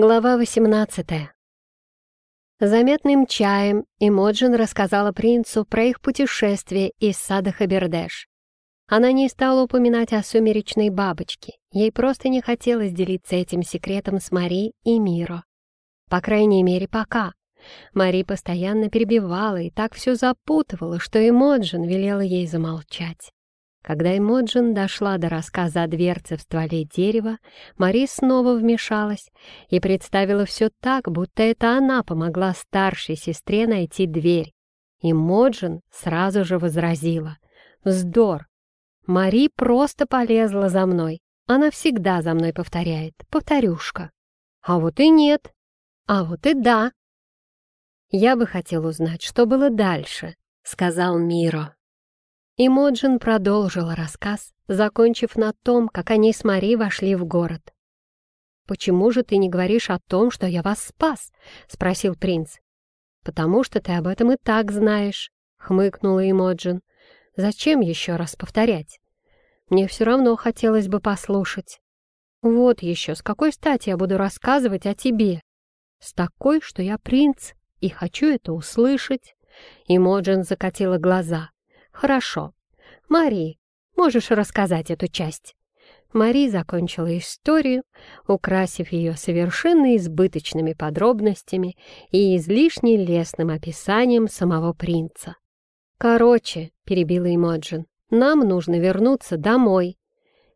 Глава 18 Заметным чаем Имоджин рассказала принцу про их путешествие из сада Хабердеш. Она не стала упоминать о сумеречной бабочке, ей просто не хотелось делиться этим секретом с Мари и Миро. По крайней мере, пока. Мари постоянно перебивала и так все запутывала, что Имоджин велела ей замолчать. Когда Эмоджин дошла до рассказа о дверце в стволе дерева, Мари снова вмешалась и представила все так, будто это она помогла старшей сестре найти дверь. Эмоджин сразу же возразила. «Вздор! Мари просто полезла за мной. Она всегда за мной повторяет. Повторюшка. А вот и нет. А вот и да. Я бы хотел узнать, что было дальше», — сказал Миро. И Моджин продолжила рассказ, закончив на том, как они с Мари вошли в город. «Почему же ты не говоришь о том, что я вас спас?» — спросил принц. «Потому что ты об этом и так знаешь», — хмыкнула Имоджин. «Зачем еще раз повторять? Мне все равно хотелось бы послушать. Вот еще, с какой стати я буду рассказывать о тебе? С такой, что я принц и хочу это услышать». Имоджин закатила глаза. «Хорошо. Мари, можешь рассказать эту часть?» Мари закончила историю, украсив ее совершенно избыточными подробностями и излишне лестным описанием самого принца. «Короче», — перебила Эмоджин, — «нам нужно вернуться домой».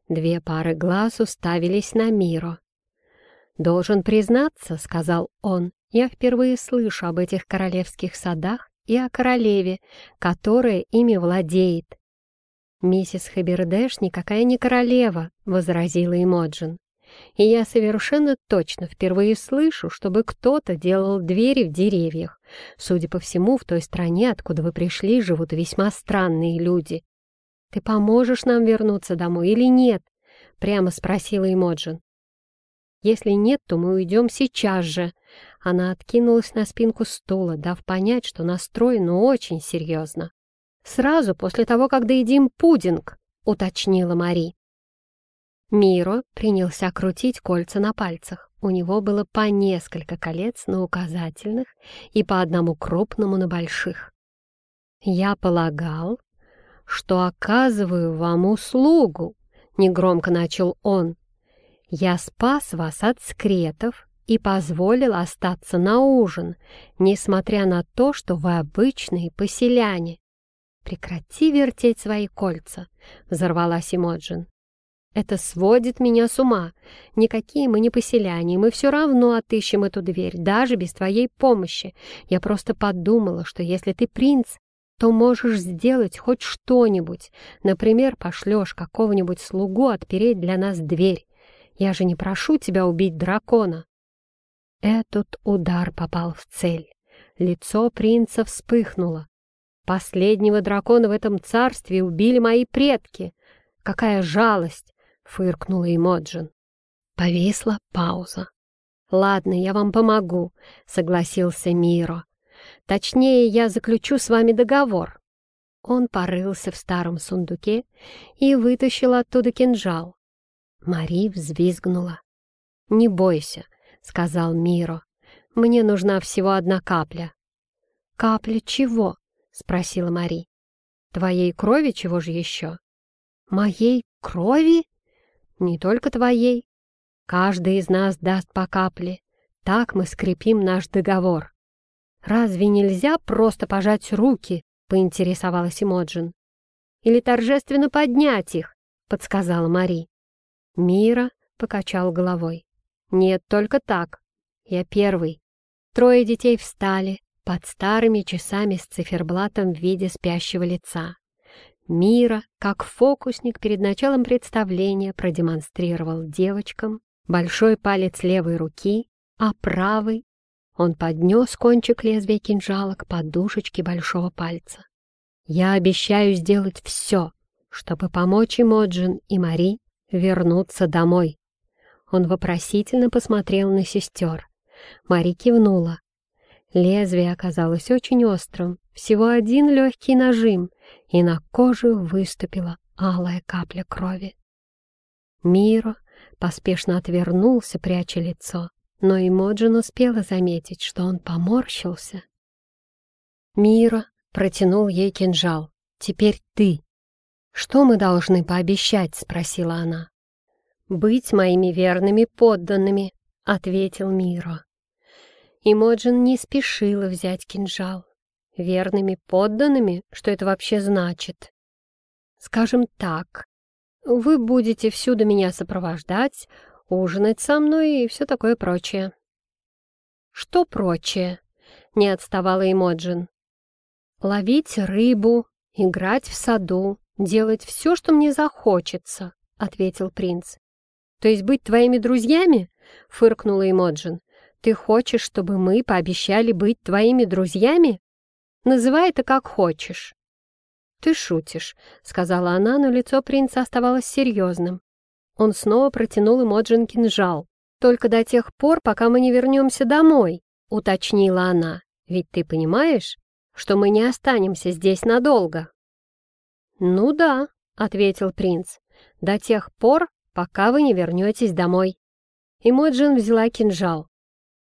Две пары глаз уставились на Миро. «Должен признаться», — сказал он, — «я впервые слышу об этих королевских садах и о королеве, которая ими владеет. «Миссис Хабердеш никакая не королева», — возразила Эмоджин. «И я совершенно точно впервые слышу, чтобы кто-то делал двери в деревьях. Судя по всему, в той стране, откуда вы пришли, живут весьма странные люди. Ты поможешь нам вернуться домой или нет?» — прямо спросила Эмоджин. «Если нет, то мы уйдем сейчас же», она откинулась на спинку стула, дав понять, что настроена очень серьезно. «Сразу после того, как доедим пудинг», — уточнила Мари. Миро принялся крутить кольца на пальцах. У него было по несколько колец на указательных и по одному крупному на больших. «Я полагал, что оказываю вам услугу», — негромко начал он. «Я спас вас от скретов и позволил остаться на ужин, несмотря на то, что вы обычные поселяне. «Прекрати вертеть свои кольца», — взорвалась Эмоджин. «Это сводит меня с ума. Никакие мы не поселяне, мы все равно отыщем эту дверь, даже без твоей помощи. Я просто подумала, что если ты принц, то можешь сделать хоть что-нибудь. Например, пошлешь какого-нибудь слугу отпереть для нас дверь. Я же не прошу тебя убить дракона». Этот удар попал в цель. Лицо принца вспыхнуло. «Последнего дракона в этом царстве убили мои предки! Какая жалость!» — фыркнула Эмоджин. Повисла пауза. «Ладно, я вам помогу», — согласился Миро. «Точнее, я заключу с вами договор». Он порылся в старом сундуке и вытащил оттуда кинжал. Мари взвизгнула. «Не бойся, — сказал Миро. «Мне нужна всего одна капля». «Капля чего?» — спросила Мари. «Твоей крови чего же еще?» «Моей крови?» «Не только твоей. Каждый из нас даст по капле. Так мы скрепим наш договор». «Разве нельзя просто пожать руки?» — поинтересовалась Эмоджин. «Или торжественно поднять их?» — подсказала Мари. Мира покачал головой. «Нет, только так. Я первый». Трое детей встали под старыми часами с циферблатом в виде спящего лица. Мира, как фокусник перед началом представления, продемонстрировал девочкам большой палец левой руки, а правый он поднес кончик лезвия кинжала к подушечке большого пальца. «Я обещаю сделать все, чтобы помочь Эмоджин и Мари вернуться домой», он вопросительно посмотрел на сестер. Мари кивнула. Лезвие оказалось очень острым, всего один легкий нажим, и на кожу выступила алая капля крови. Миро поспешно отвернулся, пряча лицо. но Эмоджин успела заметить, что он поморщился. Мира протянул ей кинжал. «Теперь ты». «Что мы должны пообещать?» — спросила она. «Быть моими верными подданными», — ответил Мира. Имоджин не спешила взять кинжал. «Верными подданными? Что это вообще значит?» «Скажем так, вы будете всюду меня сопровождать, ужинать со мной и все такое прочее». «Что прочее?» — не отставала Имоджин. «Ловить рыбу, играть в саду, делать все, что мне захочется», — ответил принц. «То есть быть твоими друзьями?» — фыркнула Имоджин. «Ты хочешь, чтобы мы пообещали быть твоими друзьями? Называй это как хочешь». «Ты шутишь», — сказала она, но лицо принца оставалось серьезным. Он снова протянул Эмоджин кинжал. «Только до тех пор, пока мы не вернемся домой», — уточнила она. «Ведь ты понимаешь, что мы не останемся здесь надолго?» «Ну да», — ответил принц, — «до тех пор, пока вы не вернетесь домой». Эмоджин взяла кинжал.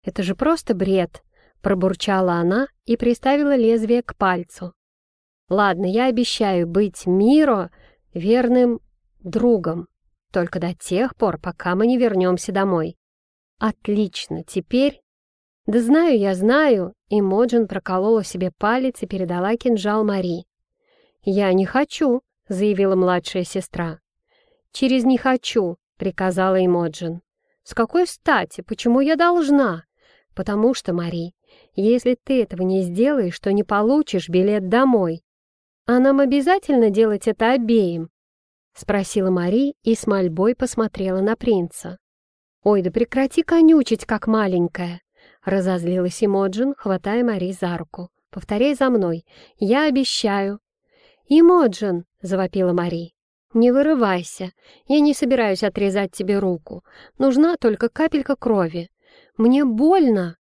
«Это же просто бред», — пробурчала она и приставила лезвие к пальцу. «Ладно, я обещаю быть Миро верным другом, только до тех пор, пока мы не вернемся домой». «Отлично, теперь...» «Да знаю, я знаю», — Эмоджин проколола себе палец и передала кинжал Мари. «Я не хочу», — заявила младшая сестра. «Через «не хочу», — приказала Эмоджин. «С какой стати? Почему я должна?» «Потому что, Мари, если ты этого не сделаешь, то не получишь билет домой. А нам обязательно делать это обеим?» — спросила Мари и с мольбой посмотрела на принца. «Ой, да прекрати конючить, как маленькая!» — разозлилась Эмоджин, хватая Мари за руку. «Повторяй за мной. Я обещаю, «Имоджин!» — завопила Мари. «Не вырывайся. Я не собираюсь отрезать тебе руку. Нужна только капелька крови. Мне больно!»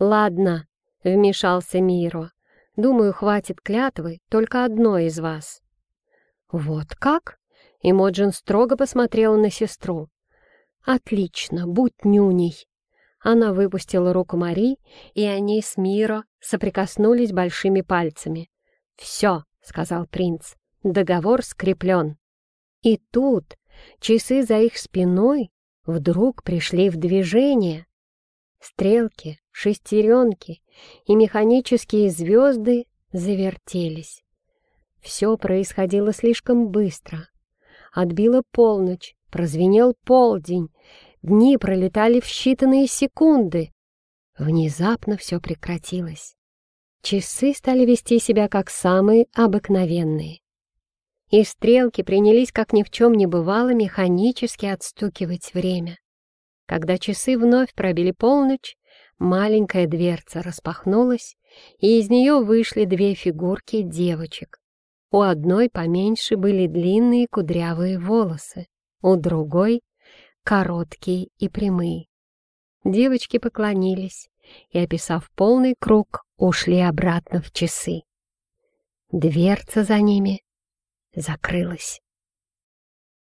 «Ладно», — вмешался Миро. «Думаю, хватит клятвы только одной из вас». «Вот как?» — Имоджин строго посмотрела на сестру. «Отлично, будь нюней!» Она выпустила руку Мари, и они с Миро соприкоснулись большими пальцами. «Все!» — сказал принц. «Договор скреплен». И тут часы за их спиной вдруг пришли в движение. Стрелки, шестеренки и механические звезды завертелись. Все происходило слишком быстро. Отбила полночь, прозвенел полдень, дни пролетали в считанные секунды. Внезапно все прекратилось. Часы стали вести себя как самые обыкновенные. И стрелки принялись, как ни в чем не бывало, механически отстукивать время. Когда часы вновь пробили полночь, маленькая дверца распахнулась, и из нее вышли две фигурки девочек. У одной поменьше были длинные кудрявые волосы, у другой — короткие и прямые. Девочки поклонились и, описав полный круг, ушли обратно в часы. Дверца за ними закрылась.